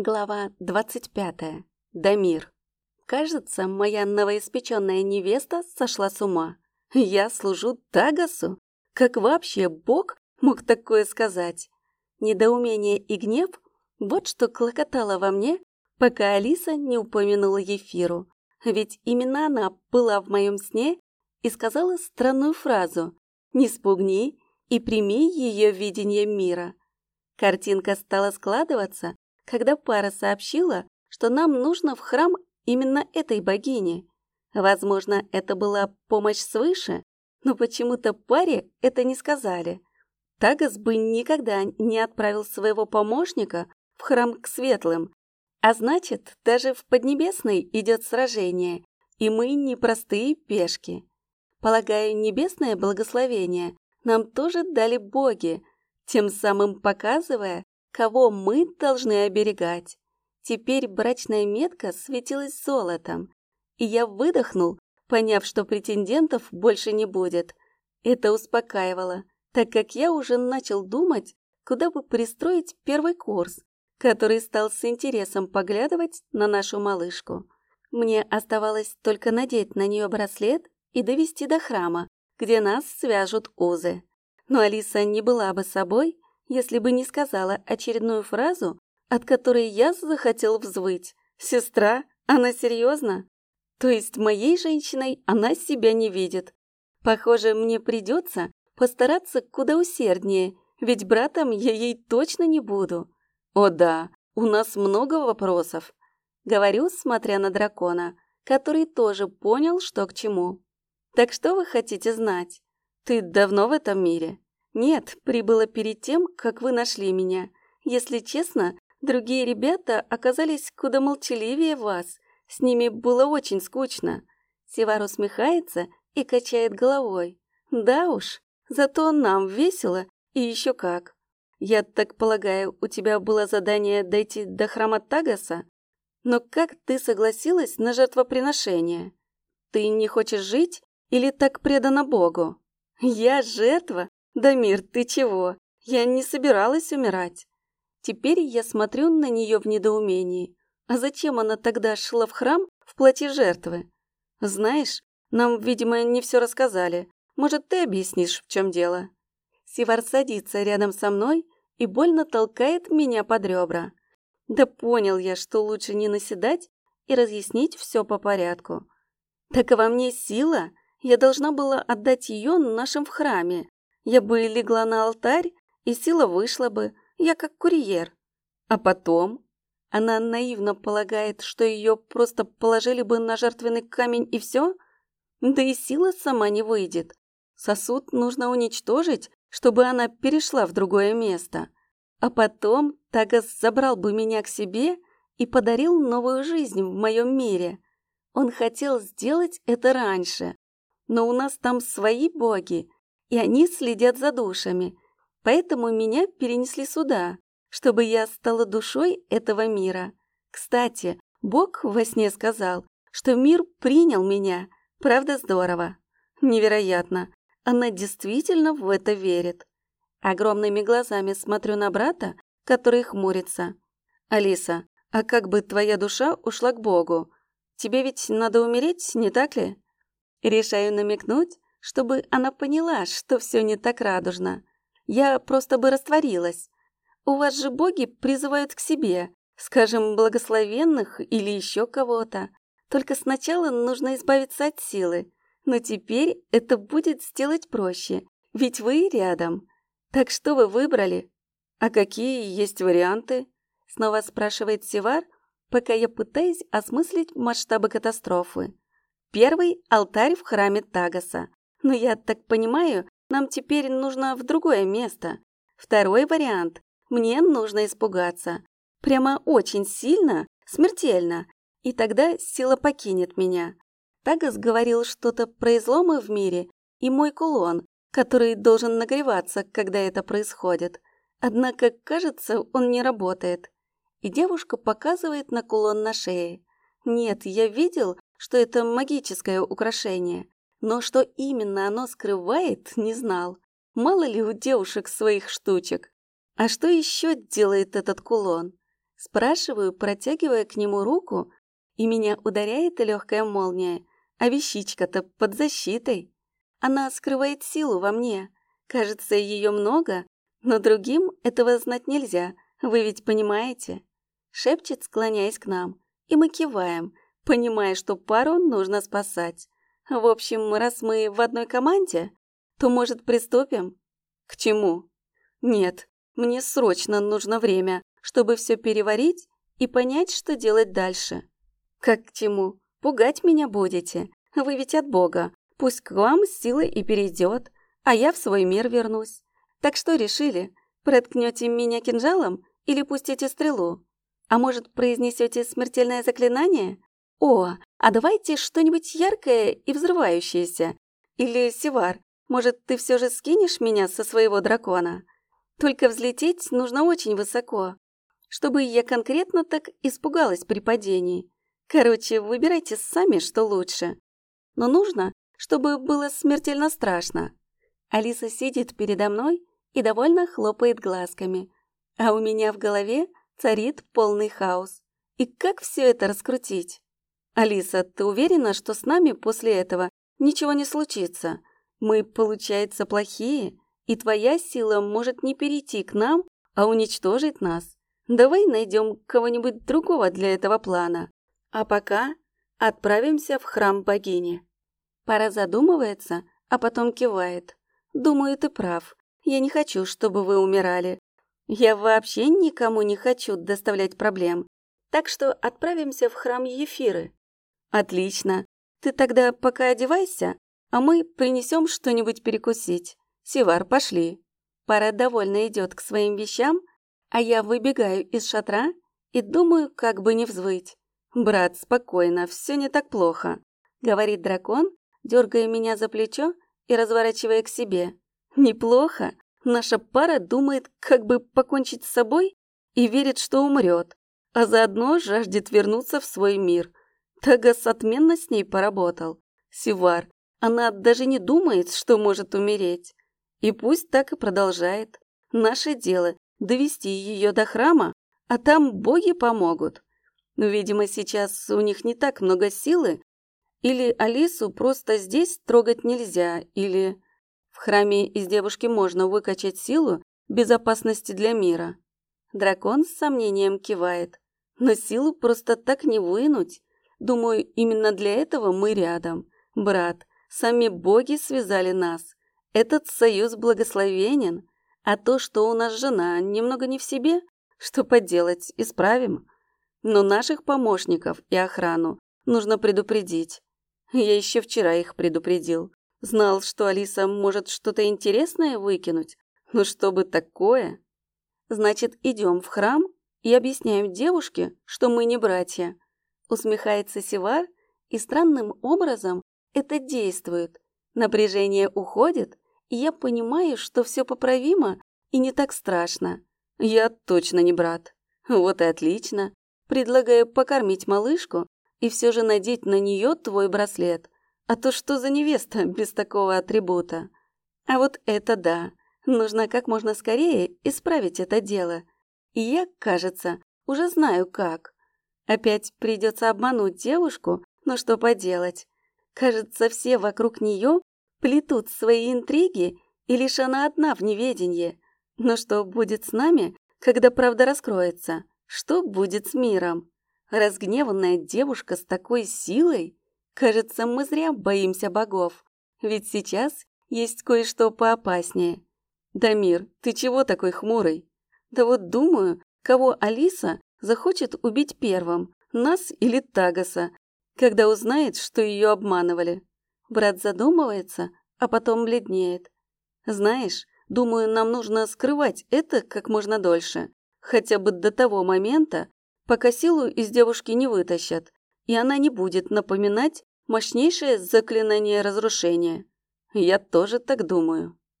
Глава 25. Дамир. Кажется, моя новоиспеченная невеста сошла с ума. Я служу Тагасу? Как вообще Бог мог такое сказать? Недоумение и гнев – вот что клокотало во мне, пока Алиса не упомянула Ефиру. Ведь именно она была в моем сне и сказала странную фразу «Не спугни и прими ее видение мира». Картинка стала складываться, когда пара сообщила, что нам нужно в храм именно этой богини. Возможно, это была помощь свыше, но почему-то паре это не сказали. Тагас бы никогда не отправил своего помощника в храм к светлым, а значит, даже в Поднебесной идет сражение, и мы не простые пешки. Полагаю, небесное благословение нам тоже дали боги, тем самым показывая, кого мы должны оберегать. Теперь брачная метка светилась золотом, и я выдохнул, поняв, что претендентов больше не будет. Это успокаивало, так как я уже начал думать, куда бы пристроить первый курс, который стал с интересом поглядывать на нашу малышку. Мне оставалось только надеть на нее браслет и довести до храма, где нас свяжут узы. Но Алиса не была бы собой, если бы не сказала очередную фразу, от которой я захотел взвыть. «Сестра? Она серьезно?» То есть моей женщиной она себя не видит. Похоже, мне придется постараться куда усерднее, ведь братом я ей точно не буду. О да, у нас много вопросов. Говорю, смотря на дракона, который тоже понял, что к чему. Так что вы хотите знать? Ты давно в этом мире? Нет, прибыла перед тем, как вы нашли меня. Если честно, другие ребята оказались куда молчаливее вас. С ними было очень скучно. Севар усмехается и качает головой. Да уж, зато нам весело и еще как. Я так полагаю, у тебя было задание дойти до храма Тагаса? Но как ты согласилась на жертвоприношение? Ты не хочешь жить или так предана Богу? Я жертва? «Дамир, ты чего? Я не собиралась умирать». Теперь я смотрю на нее в недоумении. А зачем она тогда шла в храм в платье жертвы? Знаешь, нам, видимо, не все рассказали. Может, ты объяснишь, в чем дело? Сивар садится рядом со мной и больно толкает меня под ребра. Да понял я, что лучше не наседать и разъяснить все по порядку. Так во мне сила, я должна была отдать ее нашим в храме. Я бы легла на алтарь, и сила вышла бы, я как курьер. А потом? Она наивно полагает, что ее просто положили бы на жертвенный камень и все? Да и сила сама не выйдет. Сосуд нужно уничтожить, чтобы она перешла в другое место. А потом Тагас забрал бы меня к себе и подарил новую жизнь в моем мире. Он хотел сделать это раньше. Но у нас там свои боги, и они следят за душами. Поэтому меня перенесли сюда, чтобы я стала душой этого мира. Кстати, Бог во сне сказал, что мир принял меня. Правда здорово? Невероятно. Она действительно в это верит. Огромными глазами смотрю на брата, который хмурится. «Алиса, а как бы твоя душа ушла к Богу? Тебе ведь надо умереть, не так ли?» Решаю намекнуть, чтобы она поняла, что все не так радужно. Я просто бы растворилась. У вас же боги призывают к себе, скажем, благословенных или еще кого-то. Только сначала нужно избавиться от силы. Но теперь это будет сделать проще, ведь вы рядом. Так что вы выбрали? А какие есть варианты? Снова спрашивает Севар, пока я пытаюсь осмыслить масштабы катастрофы. Первый – алтарь в храме Тагаса. Но я так понимаю, нам теперь нужно в другое место. Второй вариант. Мне нужно испугаться. Прямо очень сильно, смертельно. И тогда сила покинет меня. Тагас говорил что-то про изломы в мире и мой кулон, который должен нагреваться, когда это происходит. Однако, кажется, он не работает. И девушка показывает на кулон на шее. Нет, я видел, что это магическое украшение. Но что именно оно скрывает, не знал. Мало ли у девушек своих штучек. А что еще делает этот кулон? Спрашиваю, протягивая к нему руку, и меня ударяет легкая молния, а вещичка-то под защитой. Она скрывает силу во мне. Кажется, ее много, но другим этого знать нельзя, вы ведь понимаете? Шепчет, склоняясь к нам, и мы киваем, понимая, что пару нужно спасать. В общем, раз мы в одной команде, то, может, приступим? К чему? Нет, мне срочно нужно время, чтобы все переварить и понять, что делать дальше. Как к чему? Пугать меня будете? Вы ведь от Бога. Пусть к вам силой и перейдет, а я в свой мир вернусь. Так что решили? Проткнете меня кинжалом или пустите стрелу? А может, произнесете смертельное заклинание? О, а давайте что-нибудь яркое и взрывающееся. Или, Севар, может, ты все же скинешь меня со своего дракона? Только взлететь нужно очень высоко, чтобы я конкретно так испугалась при падении. Короче, выбирайте сами, что лучше. Но нужно, чтобы было смертельно страшно. Алиса сидит передо мной и довольно хлопает глазками, а у меня в голове царит полный хаос. И как все это раскрутить? Алиса, ты уверена, что с нами после этого ничего не случится? Мы, получается, плохие, и твоя сила может не перейти к нам, а уничтожить нас. Давай найдем кого-нибудь другого для этого плана. А пока отправимся в храм богини. Пара задумывается, а потом кивает. Думаю, ты прав. Я не хочу, чтобы вы умирали. Я вообще никому не хочу доставлять проблем. Так что отправимся в храм Ефиры. Отлично. Ты тогда пока одевайся, а мы принесем что-нибудь перекусить. Севар, пошли. Пара довольно идет к своим вещам, а я выбегаю из шатра и думаю, как бы не взвыть. «Брат, спокойно, все не так плохо», — говорит дракон, дергая меня за плечо и разворачивая к себе. «Неплохо. Наша пара думает, как бы покончить с собой и верит, что умрет, а заодно жаждет вернуться в свой мир. Тагас отменно с ней поработал. Сивар, она даже не думает, что может умереть. И пусть так и продолжает. Наше дело — довести ее до храма, а там боги помогут. Но, видимо, сейчас у них не так много силы, или Алису просто здесь трогать нельзя, или в храме из девушки можно выкачать силу безопасности для мира. Дракон с сомнением кивает. Но силу просто так не вынуть. Думаю, именно для этого мы рядом. Брат, сами боги связали нас. Этот союз благословенен. А то, что у нас жена немного не в себе, что поделать, исправим. Но наших помощников и охрану нужно предупредить. Я еще вчера их предупредил. Знал, что Алиса может что-то интересное выкинуть. Но чтобы такое... Значит, идем в храм и объясняем девушке, что мы не братья. Усмехается Севар, и странным образом это действует. Напряжение уходит, и я понимаю, что все поправимо и не так страшно. Я точно не брат. Вот и отлично. Предлагаю покормить малышку и все же надеть на нее твой браслет. А то что за невеста без такого атрибута? А вот это да. Нужно как можно скорее исправить это дело. И я, кажется, уже знаю как. Опять придется обмануть девушку, но что поделать. Кажется, все вокруг нее плетут свои интриги, и лишь она одна в неведении. Но что будет с нами, когда правда раскроется? Что будет с миром? Разгневанная девушка с такой силой? Кажется, мы зря боимся богов. Ведь сейчас есть кое-что поопаснее. Дамир, ты чего такой хмурый? Да вот думаю, кого Алиса захочет убить первым, нас или Тагаса, когда узнает, что ее обманывали. Брат задумывается, а потом бледнеет. Знаешь, думаю, нам нужно скрывать это как можно дольше, хотя бы до того момента, пока силу из девушки не вытащат, и она не будет напоминать мощнейшее заклинание разрушения. Я тоже так думаю.